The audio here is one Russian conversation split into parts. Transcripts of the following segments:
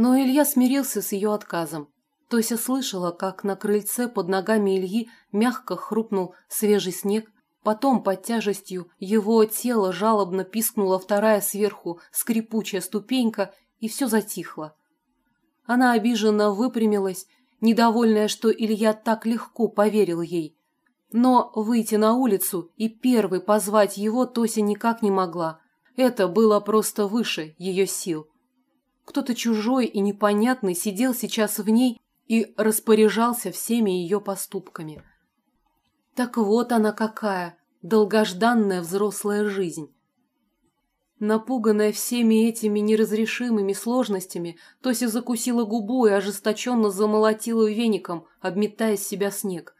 Но Илья смирился с ее отказом. Тося слышала, как на крыльце под ногами Ильи мягко хрупнул свежий снег, потом под тяжестью его тела жалобно пискнула вторая сверху скрипучая ступенька, и все затихло. Она обиженно выпрямилась, недовольная, что Илья так легко поверил ей. Но выйти на улицу и первой позвать его Тося никак не могла. Это было просто выше ее сил. Кто-то чужой и непонятный сидел сейчас в ней и распоряжался всеми ее поступками. Так вот она какая, долгожданная взрослая жизнь. Напуганная всеми этими неразрешимыми сложностями, Тося закусила губу и ожесточенно замолотила веником, обметая с себя снег.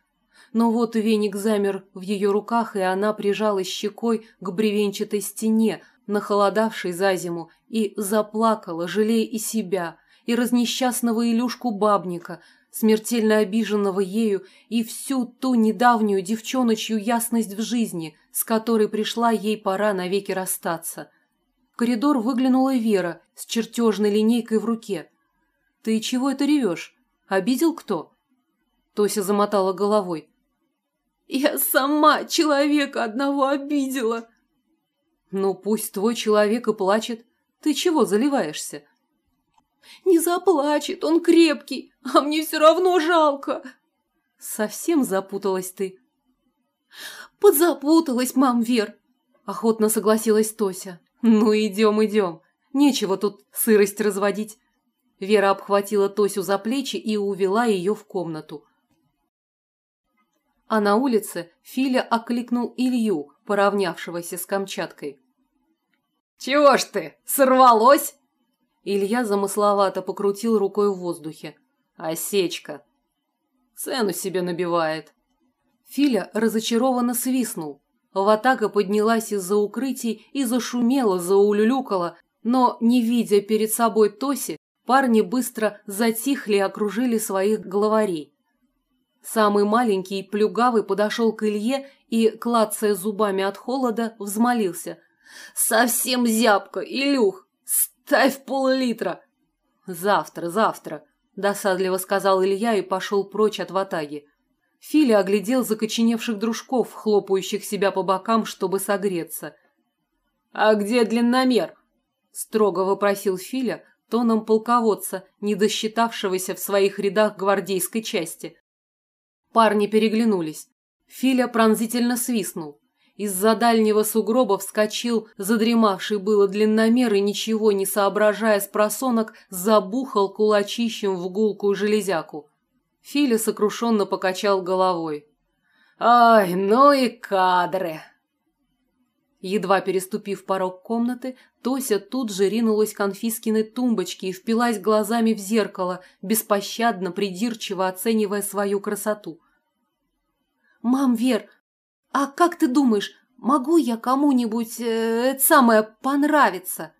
Но вот веник замер в ее руках, и она прижалась щекой к бревенчатой стене, нахолодавшей за зиму, и заплакала, жалея и себя, и разнесчастного Илюшку Бабника, смертельно обиженного ею, и всю ту недавнюю девчоночью ясность в жизни, с которой пришла ей пора навеки расстаться. В коридор выглянула Вера с чертежной линейкой в руке. «Ты чего это ревешь? Обидел кто?» Тося замотала головой. «Я сама человека одного обидела!» «Ну, пусть твой человек и плачет. Ты чего заливаешься?» «Не заплачет, он крепкий, а мне все равно жалко!» «Совсем запуталась ты?» «Подзапуталась, мам Вер!» – охотно согласилась Тося. «Ну, идем, идем. Нечего тут сырость разводить». Вера обхватила Тосю за плечи и увела ее в комнату. А на улице Филя окликнул Илью, поравнявшегося с Камчаткой. «Чего ж ты, сорвалось?» Илья замысловато покрутил рукой в воздухе. «Осечка. Цену себе набивает». Филя разочарованно свистнул. Ватага поднялась из-за укрытий и зашумела, заулюлюкала, но, не видя перед собой Тоси, парни быстро затихли и окружили своих главарей. Самый маленький, плюгавый, подошел к Илье и, клацая зубами от холода, взмолился. «Совсем зябко, Илюх! Ставь пол-литра!» «Завтра, завтра!» – досадливо сказал Илья и пошел прочь от ватаги. Филя оглядел закоченевших дружков, хлопающих себя по бокам, чтобы согреться. «А где длинномер?» – строго вопросил Филя, тоном полководца, не досчитавшегося в своих рядах гвардейской части. Парни переглянулись. Филя пронзительно свистнул. Из-за дальнего сугроба вскочил задремавший было длинномер и, ничего не соображая с просонок, забухал кулачищем в гулкую железяку. Филя сокрушенно покачал головой. «Ай, ну и кадры!» Едва переступив порог комнаты, Тося тут же ринулась к Анфискиной тумбочке и впилась глазами в зеркало, беспощадно, придирчиво оценивая свою красоту. «Мам, Вер, а как ты думаешь, могу я кому-нибудь, э, это самое, понравиться?»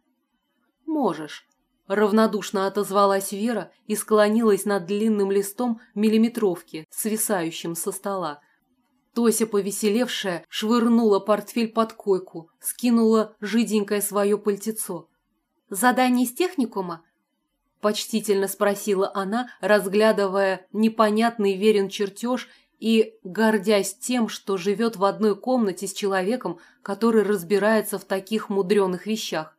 «Можешь», – равнодушно отозвалась Вера и склонилась над длинным листом миллиметровки, свисающим со стола. Тося, повеселевшая, швырнула портфель под койку, скинула жиденькое свое пальтецо. «Задание из техникума?» – почтительно спросила она, разглядывая непонятный верен чертеж и гордясь тем, что живет в одной комнате с человеком, который разбирается в таких мудреных вещах.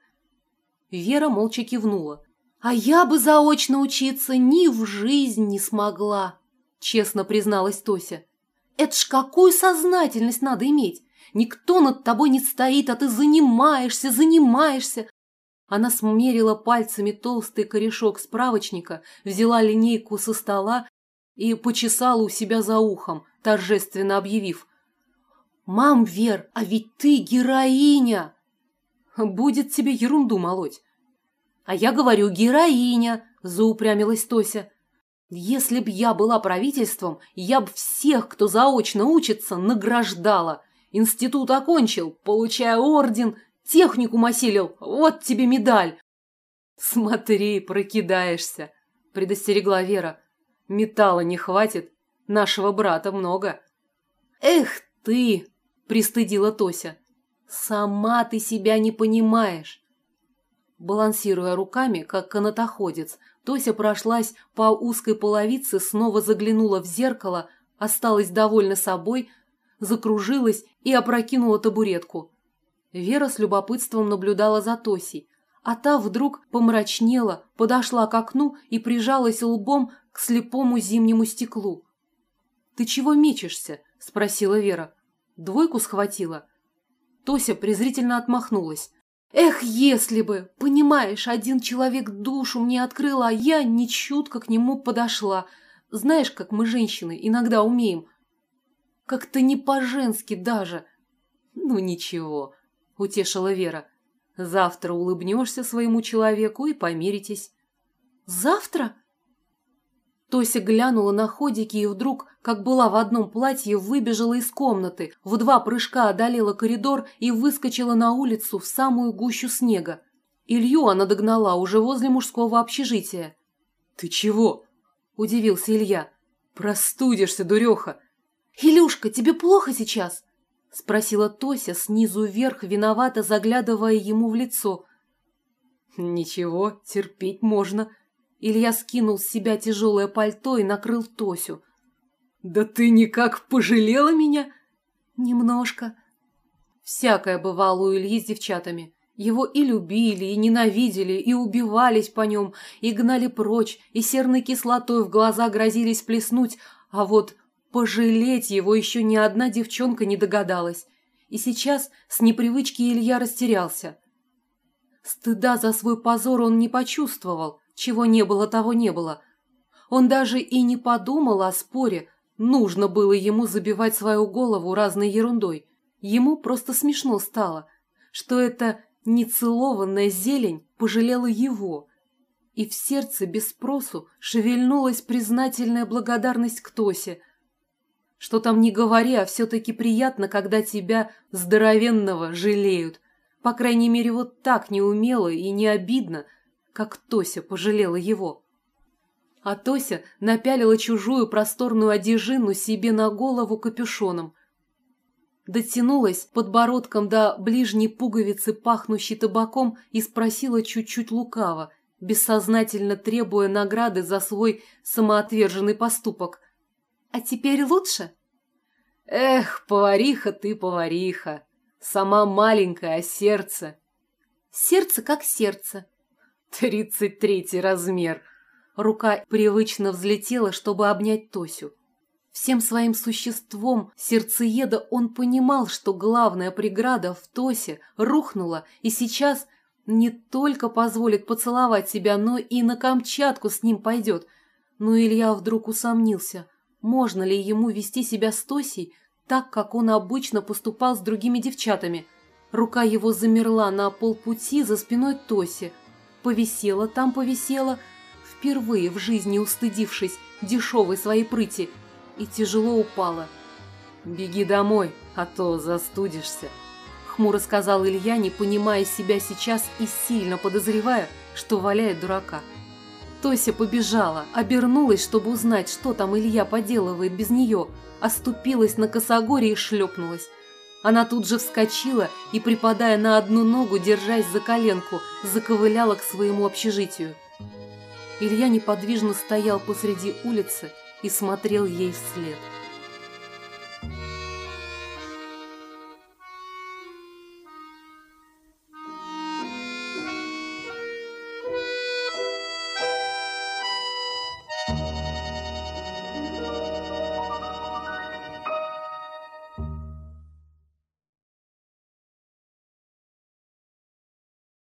Вера молча кивнула. «А я бы заочно учиться ни в жизнь не смогла», – честно призналась Тося. Это ж какую сознательность надо иметь! Никто над тобой не стоит, а ты занимаешься, занимаешься. Она смерила пальцами толстый корешок справочника, взяла линейку со стола и почесала у себя за ухом, торжественно объявив. «Мам, Вер, а ведь ты героиня!» «Будет тебе ерунду молоть». «А я говорю, героиня!» – заупрямилась Тося. Если б я была правительством, я б всех, кто заочно учится, награждала. Институт окончил, получая орден, техникум осилил, вот тебе медаль. Смотри, прокидаешься, предостерегла Вера. Металла не хватит, нашего брата много. Эх ты, пристыдила Тося. Сама ты себя не понимаешь. Балансируя руками, как канатоходец, Тося прошлась по узкой половице, снова заглянула в зеркало, осталась довольна собой, закружилась и опрокинула табуретку. Вера с любопытством наблюдала за Тосей, а та вдруг помрачнела, подошла к окну и прижалась лбом к слепому зимнему стеклу. «Ты чего мечешься?» – спросила Вера. «Двойку схватила?» Тося презрительно отмахнулась. Эх, если бы, понимаешь, один человек душу мне открыл, а я нечутко к нему подошла. Знаешь, как мы, женщины, иногда умеем. Как-то не по-женски даже. Ну ничего, утешила Вера. Завтра улыбнешься своему человеку и помиритесь. Завтра? Тося глянула на ходики и вдруг, как была в одном платье, выбежала из комнаты, в два прыжка одолела коридор и выскочила на улицу в самую гущу снега. Илью она догнала уже возле мужского общежития. «Ты чего?» – удивился Илья. «Простудишься, дуреха!» «Илюшка, тебе плохо сейчас?» – спросила Тося снизу вверх, виновато заглядывая ему в лицо. «Ничего, терпеть можно», Илья скинул с себя тяжелое пальто и накрыл Тосю. «Да ты никак пожалела меня?» «Немножко». Всякое бывало у Ильи с девчатами. Его и любили, и ненавидели, и убивались по нем, и гнали прочь, и серной кислотой в глаза грозились плеснуть, а вот пожалеть его еще ни одна девчонка не догадалась. И сейчас с непривычки Илья растерялся. Стыда за свой позор он не почувствовал, чего не было, того не было. Он даже и не подумал о споре, нужно было ему забивать свою голову разной ерундой. Ему просто смешно стало, что эта нецелованная зелень пожалела его. И в сердце без спросу шевельнулась признательная благодарность к Тосе. Что там не говори, а все-таки приятно, когда тебя, здоровенного, жалеют. По крайней мере, вот так неумело и не обидно – как Тося пожалела его. А Тося напялила чужую просторную одежину себе на голову капюшоном. Дотянулась подбородком до ближней пуговицы, пахнущей табаком, и спросила чуть-чуть лукаво, бессознательно требуя награды за свой самоотверженный поступок. «А теперь лучше?» «Эх, повариха ты, повариха! Сама маленькая, а сердце...» «Сердце как сердце», Тридцать третий размер. Рука привычно взлетела, чтобы обнять Тосю. Всем своим существом сердцееда он понимал, что главная преграда в Тосе рухнула и сейчас не только позволит поцеловать себя, но и на Камчатку с ним пойдет. Но Илья вдруг усомнился, можно ли ему вести себя с Тосей так, как он обычно поступал с другими девчатами. Рука его замерла на полпути за спиной Тоси, Повисела там повисела, впервые в жизни устыдившись дешевой своей прыти, и тяжело упала. «Беги домой, а то застудишься», — хмуро сказал Илья, не понимая себя сейчас и сильно подозревая, что валяет дурака. Тося побежала, обернулась, чтобы узнать, что там Илья поделывает без нее, оступилась на косогоре и шлепнулась. Она тут же вскочила и, припадая на одну ногу, держась за коленку, заковыляла к своему общежитию. Илья неподвижно стоял посреди улицы и смотрел ей вслед.